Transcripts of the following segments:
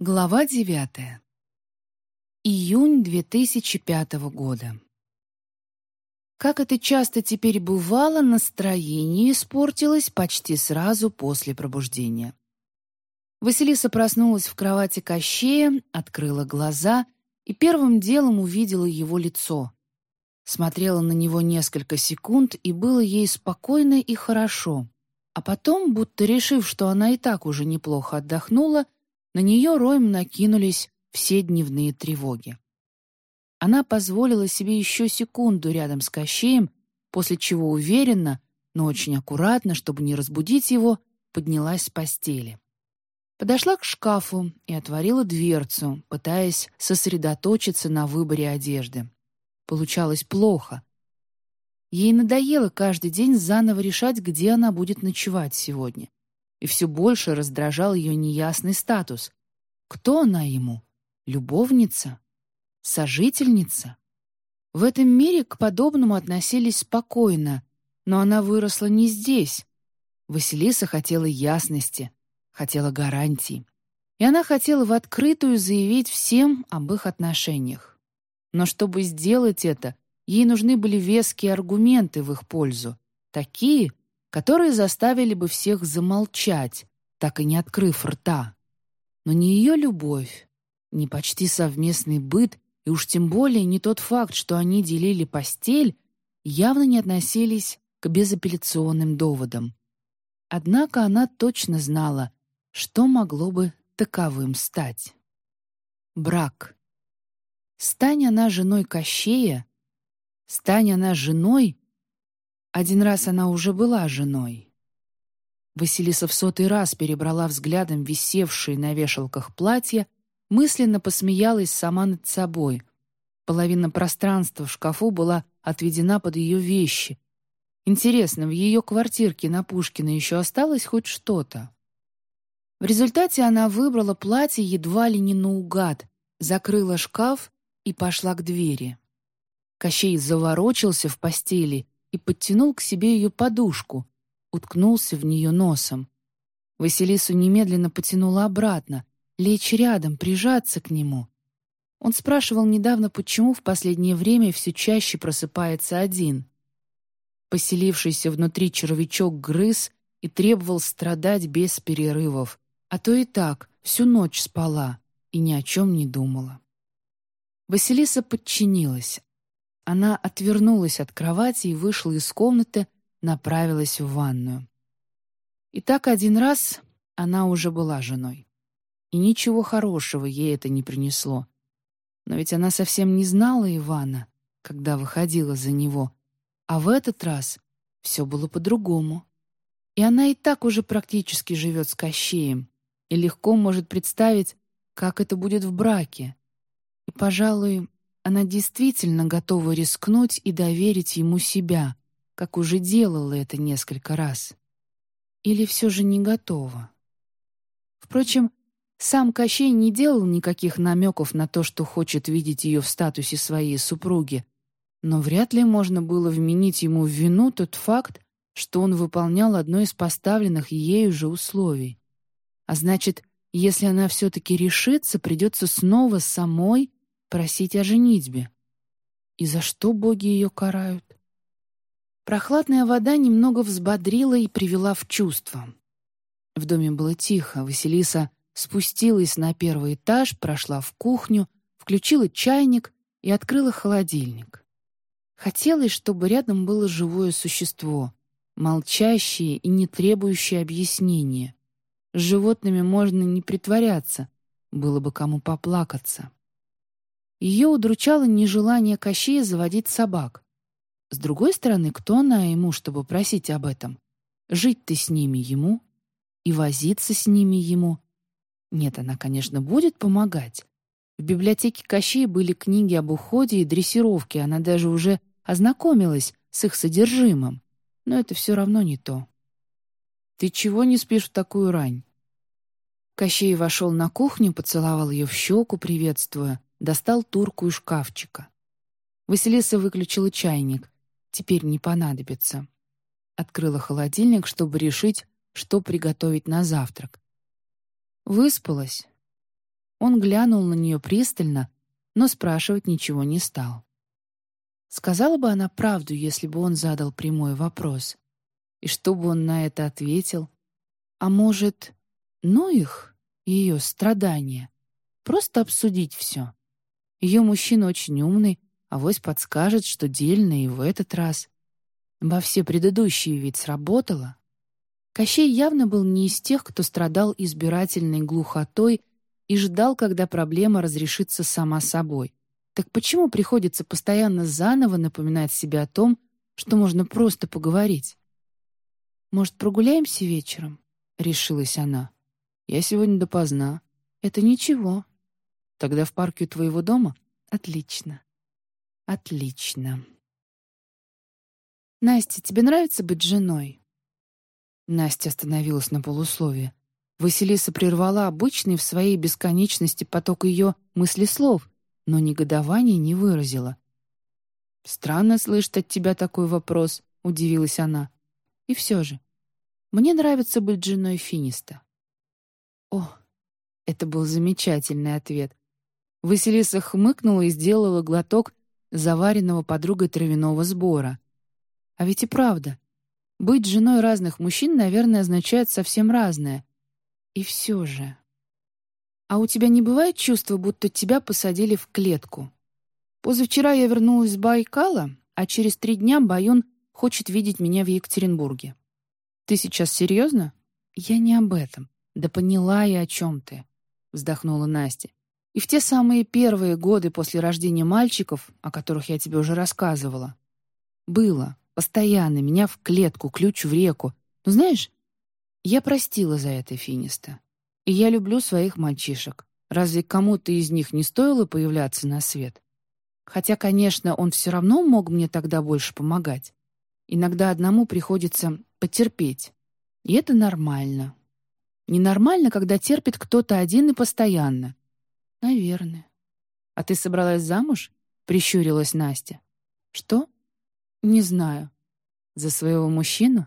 Глава девятая. Июнь 2005 года. Как это часто теперь бывало, настроение испортилось почти сразу после пробуждения. Василиса проснулась в кровати Кощея, открыла глаза и первым делом увидела его лицо. Смотрела на него несколько секунд, и было ей спокойно и хорошо. А потом, будто решив, что она и так уже неплохо отдохнула, на нее роем накинулись все дневные тревоги. Она позволила себе еще секунду рядом с Кощеем, после чего уверенно, но очень аккуратно, чтобы не разбудить его, поднялась с постели. Подошла к шкафу и отворила дверцу, пытаясь сосредоточиться на выборе одежды. Получалось плохо. Ей надоело каждый день заново решать, где она будет ночевать сегодня и все больше раздражал ее неясный статус. Кто она ему? Любовница? Сожительница? В этом мире к подобному относились спокойно, но она выросла не здесь. Василиса хотела ясности, хотела гарантий. И она хотела в открытую заявить всем об их отношениях. Но чтобы сделать это, ей нужны были веские аргументы в их пользу, такие, которые заставили бы всех замолчать, так и не открыв рта. Но не ее любовь, не почти совместный быт и уж тем более не тот факт, что они делили постель, явно не относились к безапелляционным доводам. Однако она точно знала, что могло бы таковым стать. Брак. Стань она женой Кощея, стань она женой, один раз она уже была женой. Василиса в сотый раз перебрала взглядом висевшие на вешалках платья, мысленно посмеялась сама над собой. Половина пространства в шкафу была отведена под ее вещи. Интересно, в ее квартирке на Пушкина еще осталось хоть что-то? В результате она выбрала платье едва ли не наугад, закрыла шкаф и пошла к двери. Кощей заворочился в постели и подтянул к себе ее подушку, уткнулся в нее носом. Василису немедленно потянула обратно, лечь рядом, прижаться к нему. Он спрашивал недавно, почему в последнее время все чаще просыпается один. Поселившийся внутри червячок грыз и требовал страдать без перерывов, а то и так всю ночь спала и ни о чем не думала. Василиса подчинилась, она отвернулась от кровати и вышла из комнаты, направилась в ванную. И так один раз она уже была женой. И ничего хорошего ей это не принесло. Но ведь она совсем не знала Ивана, когда выходила за него. А в этот раз все было по-другому. И она и так уже практически живет с Кощеем и легко может представить, как это будет в браке. И, пожалуй, она действительно готова рискнуть и доверить ему себя, как уже делала это несколько раз. Или все же не готова? Впрочем, сам Кощей не делал никаких намеков на то, что хочет видеть ее в статусе своей супруги, но вряд ли можно было вменить ему в вину тот факт, что он выполнял одно из поставленных ею же условий. А значит, если она все-таки решится, придется снова самой просить о женитьбе. И за что боги ее карают? Прохладная вода немного взбодрила и привела в чувство. В доме было тихо, Василиса спустилась на первый этаж, прошла в кухню, включила чайник и открыла холодильник. Хотелось, чтобы рядом было живое существо, молчащее и не требующее объяснения. С животными можно не притворяться, было бы кому поплакаться. Ее удручало нежелание Кощея заводить собак. С другой стороны, кто она ему, чтобы просить об этом? Жить-то с ними ему и возиться с ними ему. Нет, она, конечно, будет помогать. В библиотеке Кощея были книги об уходе и дрессировке, она даже уже ознакомилась с их содержимым. Но это все равно не то. «Ты чего не спишь в такую рань?» Кощей вошел на кухню, поцеловал ее в щеку, приветствуя, достал турку из шкафчика. Василиса выключила чайник. Теперь не понадобится. Открыла холодильник, чтобы решить, что приготовить на завтрак. Выспалась. Он глянул на нее пристально, но спрашивать ничего не стал. Сказала бы она правду, если бы он задал прямой вопрос. И что бы он на это ответил? А может, ну их, ее страдания, просто обсудить все. Ее мужчина очень умный, авось подскажет, что дельно и в этот раз. Во все предыдущие ведь сработало. Кощей явно был не из тех, кто страдал избирательной глухотой и ждал, когда проблема разрешится сама собой. Так почему приходится постоянно заново напоминать себе о том, что можно просто поговорить? «Может, прогуляемся вечером?» — решилась она. «Я сегодня допоздна. Это ничего. Тогда в парке у твоего дома? Отлично. Отлично. Настя, тебе нравится быть женой? Настя остановилась на полусловие. Василиса прервала обычный в своей бесконечности поток ее мыслеслов, но негодования не выразила. «Странно слышать от тебя такой вопрос», — удивилась она. «И все же, мне нравится быть женой Финиста». «О, это был замечательный ответ. Василиса хмыкнула и сделала глоток заваренного подругой травяного сбора. А ведь и правда, быть женой разных мужчин, наверное, означает совсем разное. И все же... А у тебя не бывает чувства, будто тебя посадили в клетку? Позавчера я вернулась с Байкала, а через три дня Баюн хочет видеть меня в Екатеринбурге. Ты сейчас серьезно? Я не об этом. Да поняла я, о чем ты, вздохнула Настя. И в те самые первые годы после рождения мальчиков, о которых я тебе уже рассказывала, было, постоянно, меня в клетку, ключ в реку. Но знаешь, я простила за это Финиста. И я люблю своих мальчишек. Разве кому-то из них не стоило появляться на свет? Хотя, конечно, он все равно мог мне тогда больше помогать. Иногда одному приходится потерпеть. И это нормально. Ненормально, когда терпит кто-то один и постоянно. «Наверное». «А ты собралась замуж?» — прищурилась Настя. «Что?» «Не знаю. За своего мужчину?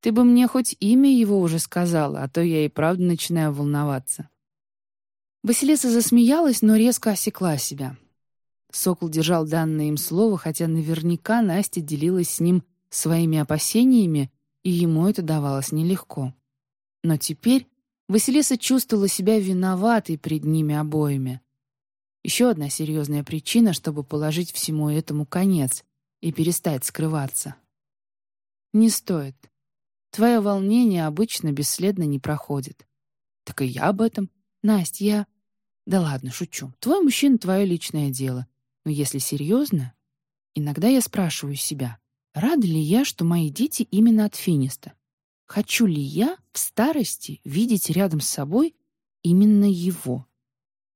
Ты бы мне хоть имя его уже сказала, а то я и правда начинаю волноваться». Василиса засмеялась, но резко осекла себя. Сокол держал данное им слово, хотя наверняка Настя делилась с ним своими опасениями, и ему это давалось нелегко. Но теперь Василиса чувствовала себя виноватой перед ними обоими. Еще одна серьезная причина, чтобы положить всему этому конец и перестать скрываться. «Не стоит. Твое волнение обычно бесследно не проходит. Так и я об этом. Настя, я...» «Да ладно, шучу. Твой мужчина — твое личное дело. Но если серьезно, иногда я спрашиваю себя, рада ли я, что мои дети именно от Финиста? Хочу ли я в старости видеть рядом с собой именно его?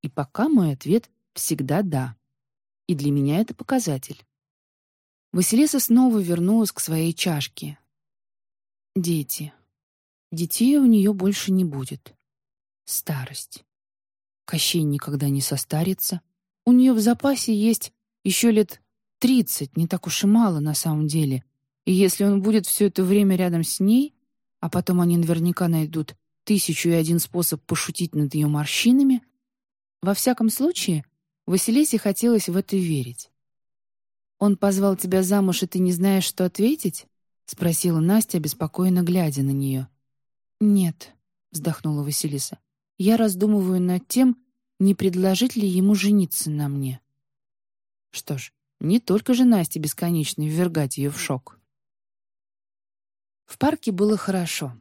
И пока мой ответ всегда «да». И для меня это показатель. Василиса снова вернулась к своей чашке. Дети. Детей у нее больше не будет. Старость. Кощей никогда не состарится. У нее в запасе есть еще лет тридцать, не так уж и мало на самом деле. И если он будет все это время рядом с ней, а потом они наверняка найдут тысячу и один способ пошутить над ее морщинами. Во всяком случае, Василисе хотелось в это верить. «Он позвал тебя замуж, и ты не знаешь, что ответить?» — спросила Настя, беспокойно глядя на нее. «Нет», — вздохнула Василиса. «Я раздумываю над тем, не предложить ли ему жениться на мне». Что ж, не только же Насте бесконечно ввергать ее в шок. В парке было хорошо.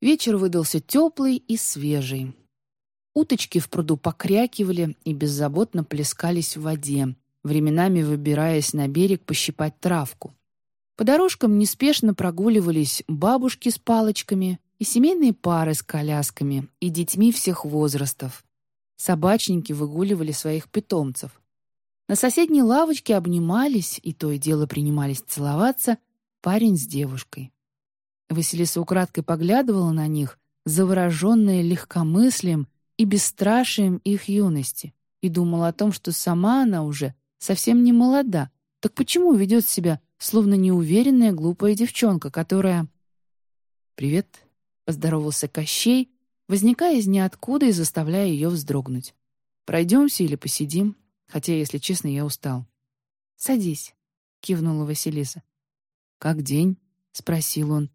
Вечер выдался теплый и свежий. Уточки в пруду покрякивали и беззаботно плескались в воде, временами выбираясь на берег пощипать травку. По дорожкам неспешно прогуливались бабушки с палочками и семейные пары с колясками и детьми всех возрастов. Собачники выгуливали своих питомцев. На соседней лавочке обнимались и то и дело принимались целоваться парень с девушкой. Василиса украдкой поглядывала на них, завороженная легкомыслием и бесстрашием их юности, и думала о том, что сама она уже совсем не молода. Так почему ведет себя, словно неуверенная глупая девчонка, которая... «Привет», — поздоровался Кощей, возникая из ниоткуда и заставляя ее вздрогнуть. «Пройдемся или посидим? Хотя, если честно, я устал». «Садись», — кивнула Василиса. «Как день?» — спросил он.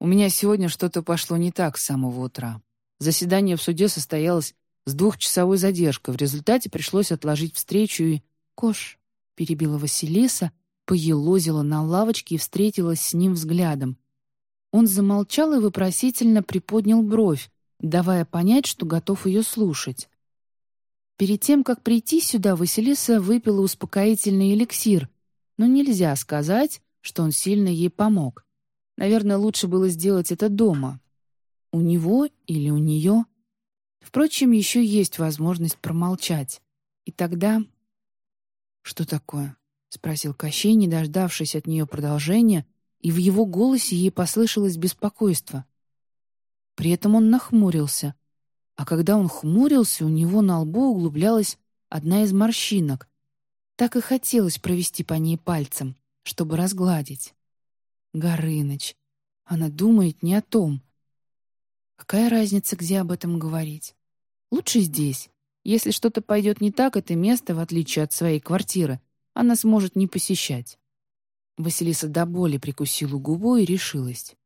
«У меня сегодня что-то пошло не так с самого утра. Заседание в суде состоялось с двухчасовой задержкой. В результате пришлось отложить встречу и... «Кош», — перебила Василиса, поелозила на лавочке и встретилась с ним взглядом. Он замолчал и вопросительно приподнял бровь, давая понять, что готов ее слушать. Перед тем, как прийти сюда, Василиса выпила успокоительный эликсир, но нельзя сказать, что он сильно ей помог. Наверное, лучше было сделать это дома. У него или у нее. Впрочем, еще есть возможность промолчать. И тогда... «Что такое?» — спросил Кощей, не дождавшись от нее продолжения, и в его голосе ей послышалось беспокойство. При этом он нахмурился, а когда он хмурился, у него на лбу углублялась одна из морщинок. Так и хотелось провести по ней пальцем, чтобы разгладить. Горыныч. Она думает не о том. Какая разница, где об этом говорить? Лучше здесь. Если что-то пойдет не так, это место, в отличие от своей квартиры, она сможет не посещать. Василиса до боли прикусила губу и решилась.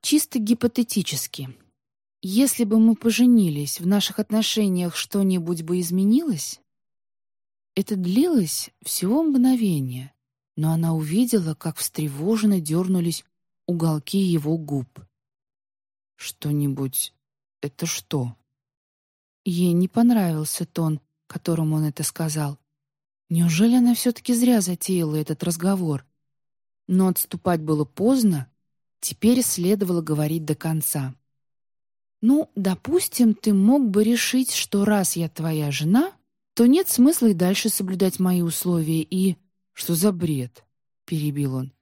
Чисто гипотетически. Если бы мы поженились, в наших отношениях что-нибудь бы изменилось? Это длилось всего мгновение, но она увидела, как встревоженно дернулись уголки его губ. «Что-нибудь... это что?» Ей не понравился тон, которым он это сказал. Неужели она все-таки зря затеяла этот разговор? Но отступать было поздно, теперь следовало говорить до конца. «Ну, допустим, ты мог бы решить, что раз я твоя жена, то нет смысла и дальше соблюдать мои условия и...» «Что за бред?» — перебил он.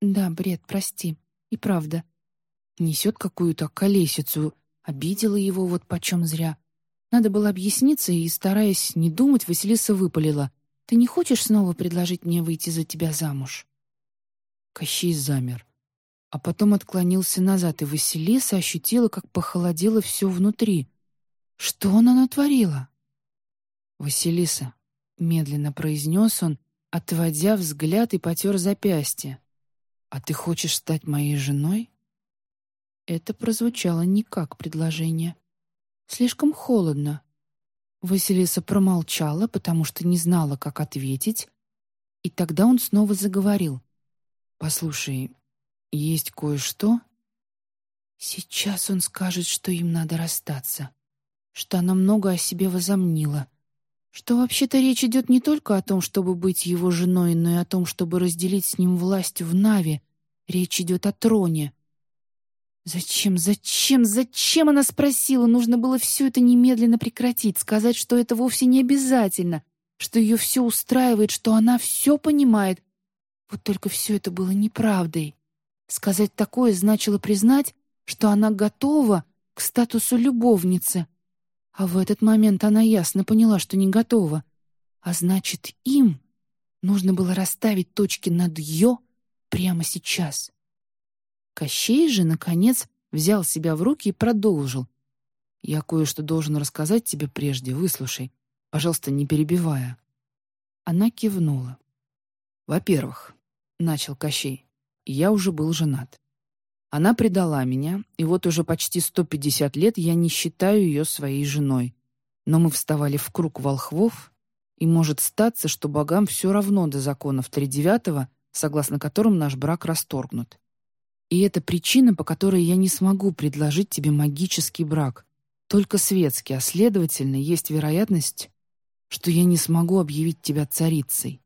«Да, бред, прости. И правда. Несет какую-то колесицу. Обидела его вот почем зря. Надо было объясниться, и, стараясь не думать, Василиса выпалила. «Ты не хочешь снова предложить мне выйти за тебя замуж?» Кощей замер. А потом отклонился назад, и Василиса ощутила, как похолодело все внутри. Что она натворила? «Василиса», — медленно произнес он, отводя взгляд и потер запястье. «А ты хочешь стать моей женой?» Это прозвучало не как предложение. Слишком холодно. Василиса промолчала, потому что не знала, как ответить, и тогда он снова заговорил. «Послушай, есть кое-что...» Сейчас он скажет, что им надо расстаться, что она много о себе возомнила — что вообще-то речь идет не только о том, чтобы быть его женой, но и о том, чтобы разделить с ним власть в Наве. Речь идет о троне. Зачем, зачем, зачем она спросила? Нужно было все это немедленно прекратить, сказать, что это вовсе не обязательно, что ее все устраивает, что она все понимает. Вот только все это было неправдой. Сказать такое значило признать, что она готова к статусу любовницы — а в этот момент она ясно поняла, что не готова. А значит, им нужно было расставить точки над «ё» прямо сейчас. Кощей же, наконец, взял себя в руки и продолжил. «Я кое-что должен рассказать тебе прежде, выслушай, пожалуйста, не перебивая». Она кивнула. «Во-первых», — начал Кощей, — «я уже был женат. Она предала меня, и вот уже почти 150 лет я не считаю ее своей женой. Но мы вставали в круг волхвов, и может статься, что богам все равно до законов тридевятого, согласно которым наш брак расторгнут. И это причина, по которой я не смогу предложить тебе магический брак, только светский, а следовательно, есть вероятность, что я не смогу объявить тебя царицей.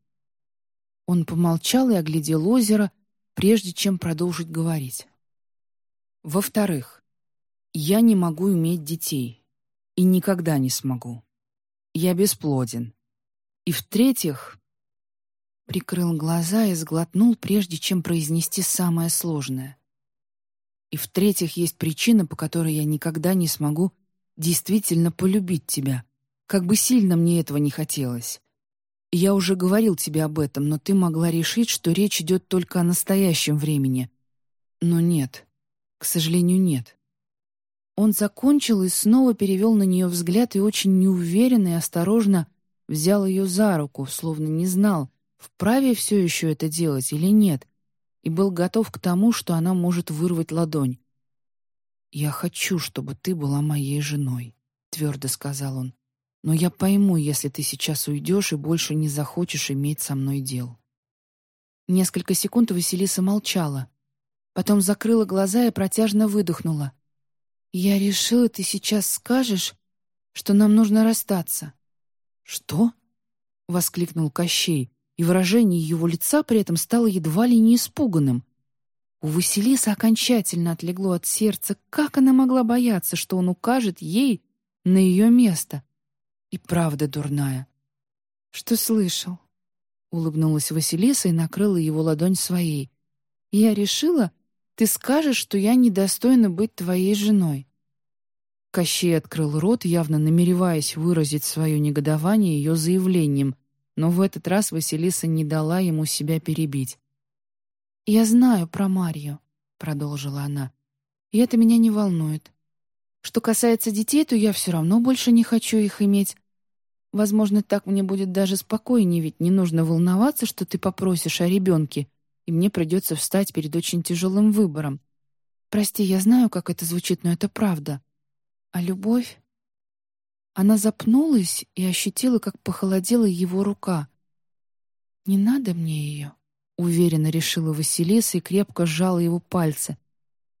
Он помолчал и оглядел озеро, прежде чем продолжить говорить. Во-вторых, я не могу иметь детей. И никогда не смогу. Я бесплоден. И в-третьих, прикрыл глаза и сглотнул, прежде чем произнести самое сложное. И в-третьих, есть причина, по которой я никогда не смогу действительно полюбить тебя, как бы сильно мне этого не хотелось. Я уже говорил тебе об этом, но ты могла решить, что речь идет только о настоящем времени. Но нет. К сожалению, нет. Он закончил и снова перевел на нее взгляд и очень неуверенно и осторожно взял ее за руку, словно не знал, вправе все еще это делать или нет, и был готов к тому, что она может вырвать ладонь. «Я хочу, чтобы ты была моей женой», — твердо сказал он. «Но я пойму, если ты сейчас уйдешь и больше не захочешь иметь со мной дел». Несколько секунд Василиса молчала. Потом закрыла глаза и протяжно выдохнула. «Я решила, ты сейчас скажешь, что нам нужно расстаться». «Что?» — воскликнул Кощей, и выражение его лица при этом стало едва ли не испуганным. У Василисы окончательно отлегло от сердца, как она могла бояться, что он укажет ей на ее место. И правда дурная. «Что слышал?» — улыбнулась Василиса и накрыла его ладонь своей. «Я решила, ты скажешь, что я недостойна быть твоей женой». Кощей открыл рот, явно намереваясь выразить свое негодование ее заявлением, но в этот раз Василиса не дала ему себя перебить. «Я знаю про Марью», — продолжила она, — «и это меня не волнует. Что касается детей, то я все равно больше не хочу их иметь. Возможно, так мне будет даже спокойнее, ведь не нужно волноваться, что ты попросишь о ребенке, и мне придется встать перед очень тяжелым выбором. Прости, я знаю, как это звучит, но это правда. А любовь? Она запнулась и ощутила, как похолодела его рука. «Не надо мне ее», — уверенно решила Василиса и крепко сжала его пальцы.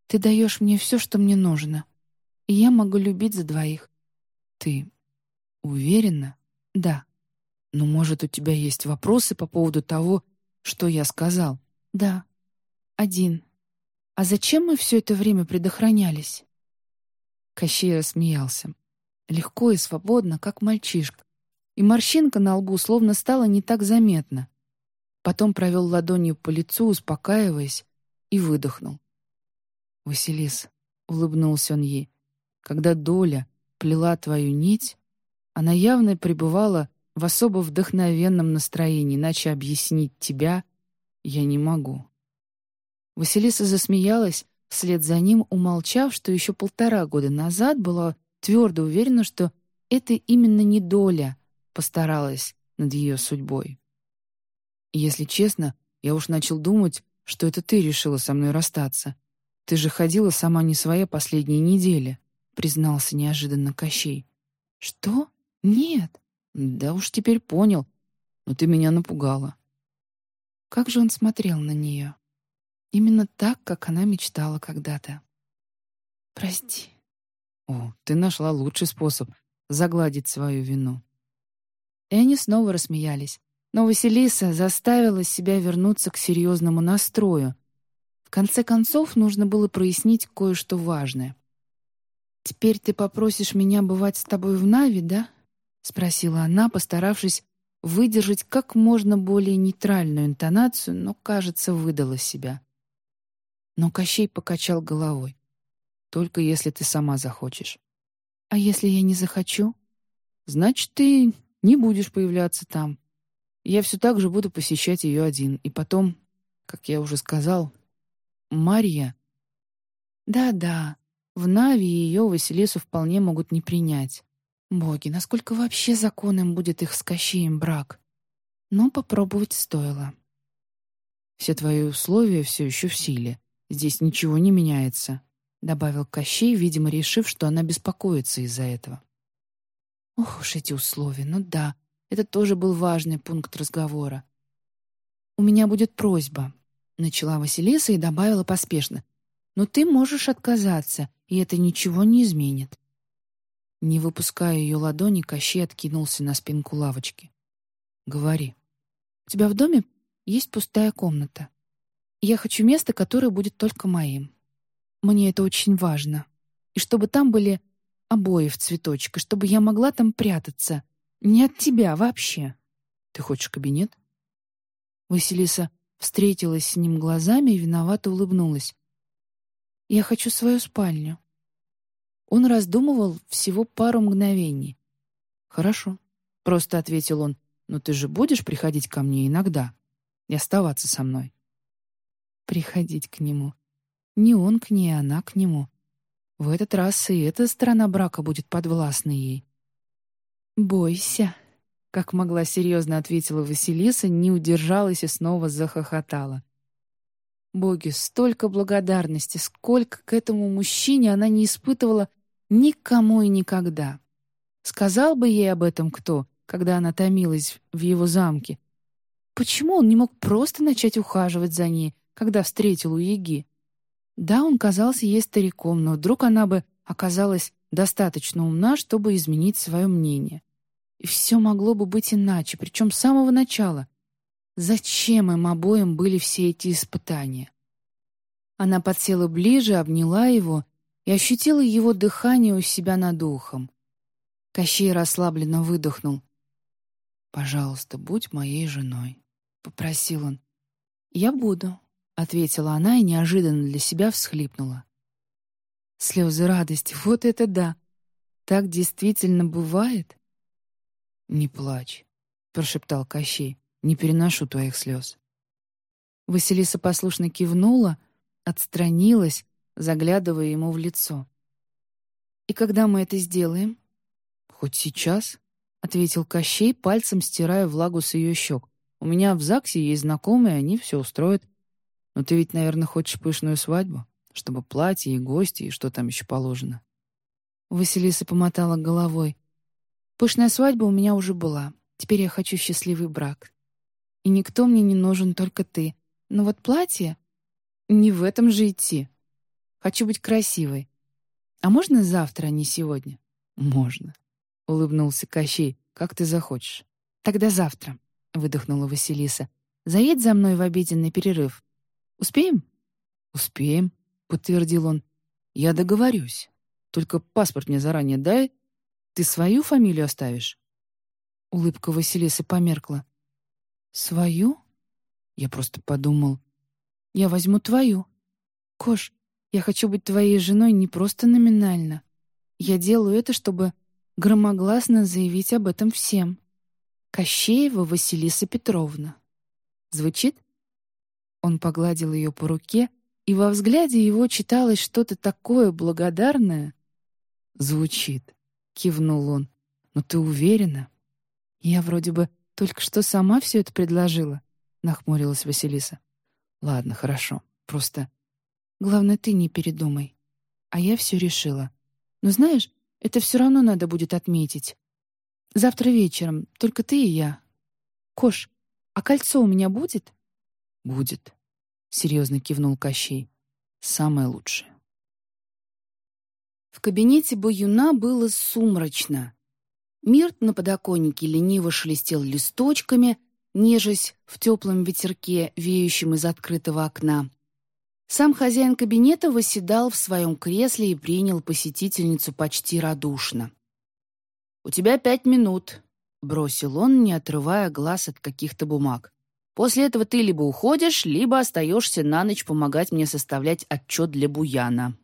«Ты даешь мне все, что мне нужно, и я могу любить за двоих». «Ты уверена?» «Да». «Ну, может, у тебя есть вопросы по поводу того, что я сказал?» «Да, один. А зачем мы все это время предохранялись?» Кощей рассмеялся. Легко и свободно, как мальчишка. И морщинка на лбу словно стала не так заметна. Потом провел ладонью по лицу, успокаиваясь, и выдохнул. «Василис», — улыбнулся он ей, — «когда доля плела твою нить, она явно пребывала в особо вдохновенном настроении, иначе объяснить тебя я не могу». Василиса засмеялась, вслед за ним умолчав, что еще полтора года назад была твердо уверена, что это именно не доля постаралась над ее судьбой. если честно, я уж начал думать, что это ты решила со мной расстаться. Ты же ходила сама не своя последние недели, признался неожиданно Кощей. Что? Нет. Да уж теперь понял. Но ты меня напугала. Как же он смотрел на нее. Именно так, как она мечтала когда-то. «Прости». «О, ты нашла лучший способ загладить свою вину». И они снова рассмеялись. Но Василиса заставила себя вернуться к серьезному настрою. В конце концов, нужно было прояснить кое-что важное. «Теперь ты попросишь меня бывать с тобой в Нави, да?» — спросила она, постаравшись выдержать как можно более нейтральную интонацию, но, кажется, выдала себя. Но Кощей покачал головой. «Только если ты сама захочешь». «А если я не захочу?» «Значит, ты не будешь появляться там. Я все так же буду посещать ее один. И потом, как я уже сказал, Марья...» «Да-да, в Нави ее Василису вполне могут не принять. Боги, насколько вообще законным будет их с Кощеем брак? Но попробовать стоило. Все твои условия все еще в силе. Здесь ничего не меняется», — добавил Кощей, видимо, решив, что она беспокоится из-за этого. Ох уж эти условия, ну да, это тоже был важный пункт разговора. «У меня будет просьба», — начала Василиса и добавила поспешно. «Но ты можешь отказаться, и это ничего не изменит. Не выпуская ее ладони, Кощей откинулся на спинку лавочки. «Говори. У тебя в доме есть пустая комната. Я хочу место, которое будет только моим. Мне это очень важно. И чтобы там были обои в цветочек, и чтобы я могла там прятаться. Не от тебя вообще. Ты хочешь кабинет?» Василиса встретилась с ним глазами и виновато улыбнулась. «Я хочу свою спальню. Он раздумывал всего пару мгновений. «Хорошо», — просто ответил он, «но ты же будешь приходить ко мне иногда и оставаться со мной?» Приходить к нему. Не он к ней, а она к нему. В этот раз и эта сторона брака будет подвластна ей. «Бойся», — как могла серьезно ответила Василиса, не удержалась и снова захохотала. Боги, столько благодарности, сколько к этому мужчине она не испытывала никому и никогда. Сказал бы ей об этом кто, когда она томилась в его замке? Почему он не мог просто начать ухаживать за ней, когда встретил у Еги? Да, он казался ей стариком, но вдруг она бы оказалась достаточно умна, чтобы изменить свое мнение. И все могло бы быть иначе, причем с самого начала. Зачем им обоим были все эти испытания? Она подсела ближе, обняла его и ощутила его дыхание у себя над ухом. Кощей расслабленно выдохнул. «Пожалуйста, будь моей женой», — попросил он. «Я буду», — ответила она и неожиданно для себя всхлипнула. Слезы радости, вот это да! Так действительно бывает? «Не плачь», — прошептал Кощей. Не переношу твоих слез». Василиса послушно кивнула, отстранилась, заглядывая ему в лицо. «И когда мы это сделаем?» «Хоть сейчас», — ответил Кощей, пальцем стирая влагу с ее щек. «У меня в ЗАГСе есть знакомые, они все устроят. Но ты ведь, наверное, хочешь пышную свадьбу, чтобы платье и гости, и что там еще положено». Василиса помотала головой. «Пышная свадьба у меня уже была. Теперь я хочу счастливый брак и никто мне не нужен, только ты. Но вот платье... Не в этом же идти. Хочу быть красивой. А можно завтра, а не сегодня? Можно. Улыбнулся Кощей. Как ты захочешь. Тогда завтра, выдохнула Василиса. Заедь за мной в обеденный перерыв. Успеем? Успеем, подтвердил он. Я договорюсь. Только паспорт мне заранее дай. Ты свою фамилию оставишь? Улыбка Василисы померкла. «Свою?» Я просто подумал. «Я возьму твою. Кош, я хочу быть твоей женой не просто номинально. Я делаю это, чтобы громогласно заявить об этом всем. Кощеева Василиса Петровна. Звучит?» Он погладил ее по руке, и во взгляде его читалось что-то такое благодарное. «Звучит», — кивнул он. «Но ты уверена?» Я вроде бы только что сама все это предложила», — нахмурилась Василиса. «Ладно, хорошо. Просто... Главное, ты не передумай. А я все решила. Но знаешь, это все равно надо будет отметить. Завтра вечером, только ты и я. Кош, а кольцо у меня будет?» «Будет», — серьезно кивнул Кощей. «Самое лучшее». В кабинете Баюна было сумрачно. Мирт на подоконнике лениво шелестел листочками, нежесть в теплом ветерке, веющем из открытого окна. Сам хозяин кабинета восседал в своем кресле и принял посетительницу почти радушно. «У тебя пять минут», — бросил он, не отрывая глаз от каких-то бумаг. «После этого ты либо уходишь, либо остаешься на ночь помогать мне составлять отчет для Буяна».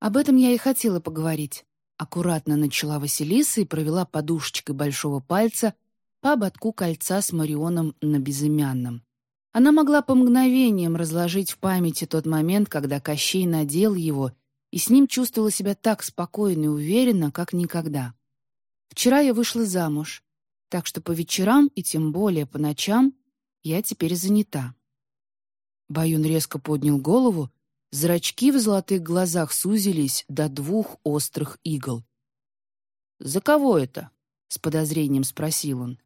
Об этом я и хотела поговорить. Аккуратно начала Василиса и провела подушечкой большого пальца по ободку кольца с Марионом на безымянном. Она могла по мгновениям разложить в памяти тот момент, когда Кощей надел его, и с ним чувствовала себя так спокойно и уверенно, как никогда. Вчера я вышла замуж, так что по вечерам и тем более по ночам я теперь занята. Баюн резко поднял голову, Зрачки в золотых глазах сузились до двух острых игл. «За кого это?» — с подозрением спросил он.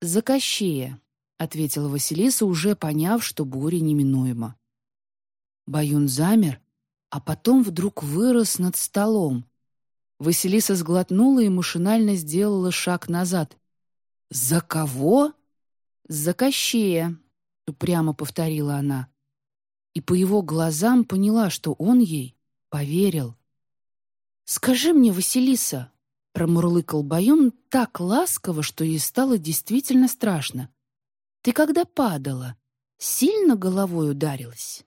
«За Кощея», — ответила Василиса, уже поняв, что буря неминуема. Баюн замер, а потом вдруг вырос над столом. Василиса сглотнула и машинально сделала шаг назад. «За кого?» «За Кощея», — упрямо повторила она и по его глазам поняла, что он ей поверил. «Скажи мне, Василиса», — промурлыкал Баюн так ласково, что ей стало действительно страшно. «Ты когда падала, сильно головой ударилась?»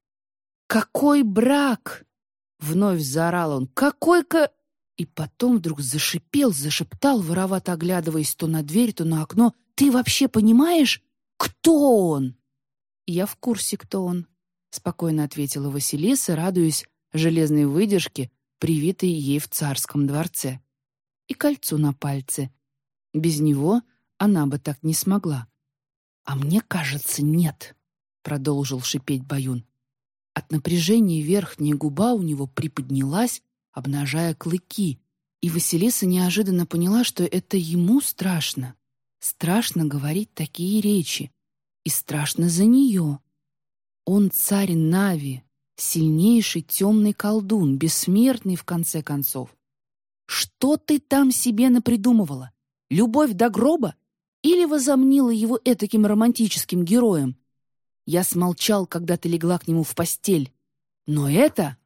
«Какой брак!» — вновь заорал он. «Какой-ка...» И потом вдруг зашипел, зашептал, воровато оглядываясь то на дверь, то на окно. «Ты вообще понимаешь, кто он?» «Я в курсе, кто он», — спокойно ответила Василиса, радуясь железной выдержке, привитое ей в царском дворце, и кольцо на пальце. Без него она бы так не смогла. «А мне кажется, нет», — продолжил шипеть Баюн. От напряжения верхняя губа у него приподнялась, обнажая клыки, и Василиса неожиданно поняла, что это ему страшно. Страшно говорить такие речи. И страшно за нее. Он царь Нави, сильнейший темный колдун, бессмертный в конце концов. Что ты там себе напридумывала? Любовь до гроба? Или возомнила его этаким романтическим героем? Я смолчал, когда ты легла к нему в постель. Но это...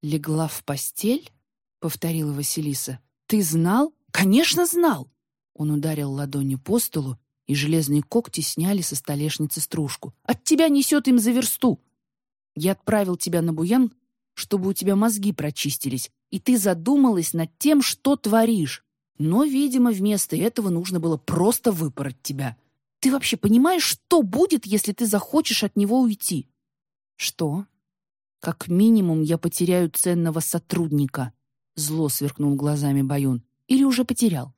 «Легла в постель?» — повторила Василиса. «Ты знал?» «Конечно, знал!» Он ударил ладонью по столу, и железные когти сняли со столешницы стружку. «От тебя несет им за версту! Я отправил тебя на Буян, чтобы у тебя мозги прочистились, и ты задумалась над тем, что творишь. Но, видимо, вместо этого нужно было просто выпороть тебя. Ты вообще понимаешь, что будет, если ты захочешь от него уйти?» «Что?» «Как минимум я потеряю ценного сотрудника», Зло сверкнул глазами Баюн. «Или уже потерял?»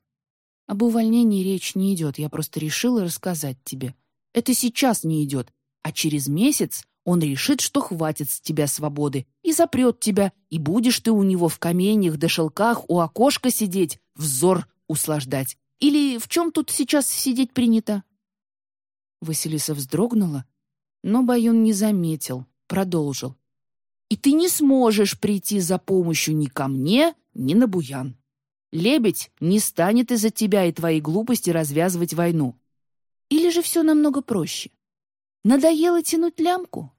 «Об увольнении речь не идет, я просто решила рассказать тебе. Это сейчас не идет, а через месяц он решит, что хватит с тебя свободы, и запрет тебя, и будешь ты у него в каменьях да шелках у окошка сидеть, взор услаждать. Или в чем тут сейчас сидеть принято?» Василиса вздрогнула, но Баюн не заметил, продолжил и ты не сможешь прийти за помощью ни ко мне, ни на Буян. Лебедь не станет из-за тебя и твоей глупости развязывать войну. Или же все намного проще? Надоело тянуть лямку?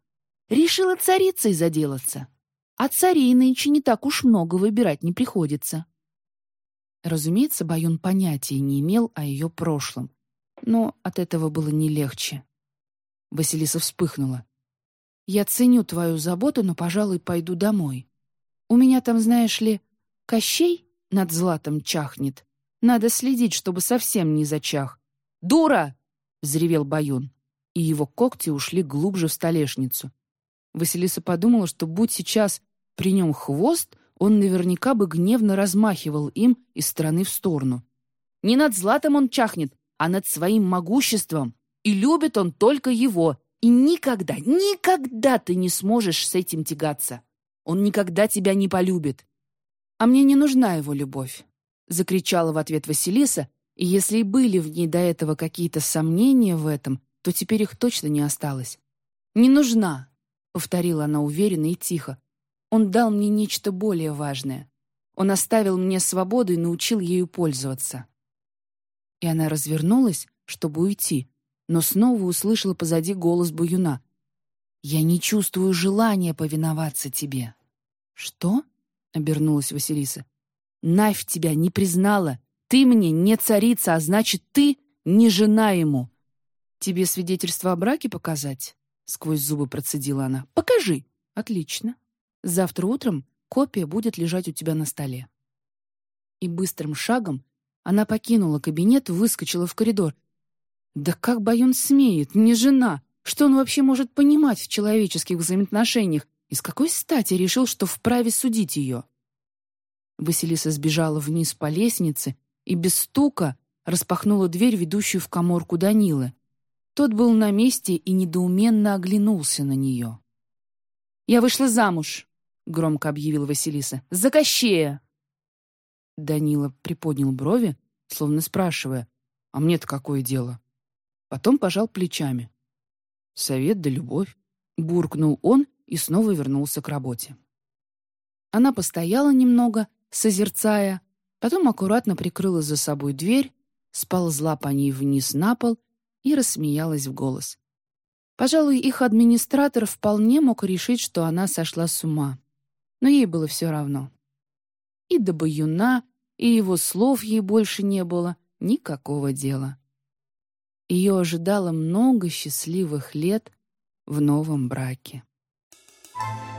Решила царицей заделаться? А царей нынче не так уж много выбирать не приходится. Разумеется, Баюн понятия не имел о ее прошлом, но от этого было не легче. Василиса вспыхнула. Я ценю твою заботу, но, пожалуй, пойду домой. У меня там, знаешь ли, Кощей над златом чахнет. Надо следить, чтобы совсем не зачах. «Дура!» — взревел Баюн, и его когти ушли глубже в столешницу. Василиса подумала, что будь сейчас при нем хвост, он наверняка бы гневно размахивал им из стороны в сторону. Не над златом он чахнет, а над своим могуществом. И любит он только его, и никогда, никогда ты не сможешь с этим тягаться. Он никогда тебя не полюбит. А мне не нужна его любовь, закричала в ответ Василиса, и если и были в ней до этого какие-то сомнения в этом, то теперь их точно не осталось. «Не нужна», — повторила она уверенно и тихо. «Он дал мне нечто более важное. Он оставил мне свободу и научил ею пользоваться». И она развернулась, чтобы уйти, но снова услышала позади голос Буюна. «Я не чувствую желания повиноваться тебе». «Что?» — обернулась Василиса. «Навь тебя не признала. Ты мне не царица, а значит, ты не жена ему». «Тебе свидетельство о браке показать?» — сквозь зубы процедила она. «Покажи». «Отлично. Завтра утром копия будет лежать у тебя на столе». И быстрым шагом она покинула кабинет, выскочила в коридор. Да как Баюн смеет, не жена? Что он вообще может понимать в человеческих взаимоотношениях? И с какой стати решил, что вправе судить ее? Василиса сбежала вниз по лестнице и без стука распахнула дверь, ведущую в коморку Данилы. Тот был на месте и недоуменно оглянулся на нее. «Я вышла замуж», — громко объявила Василиса. «За Кощея!» Данила приподнял брови, словно спрашивая, «А мне-то какое дело?» Потом пожал плечами. «Совет да любовь», — буркнул он и снова вернулся к работе. Она постояла немного, созерцая, потом аккуратно прикрыла за собой дверь, сползла по ней вниз на пол и рассмеялась в голос. Пожалуй, их администратор вполне мог решить, что она сошла с ума. Но ей было все равно. И до Баюна, и его слов ей больше не было никакого дела. Ее ожидало много счастливых лет в новом браке. you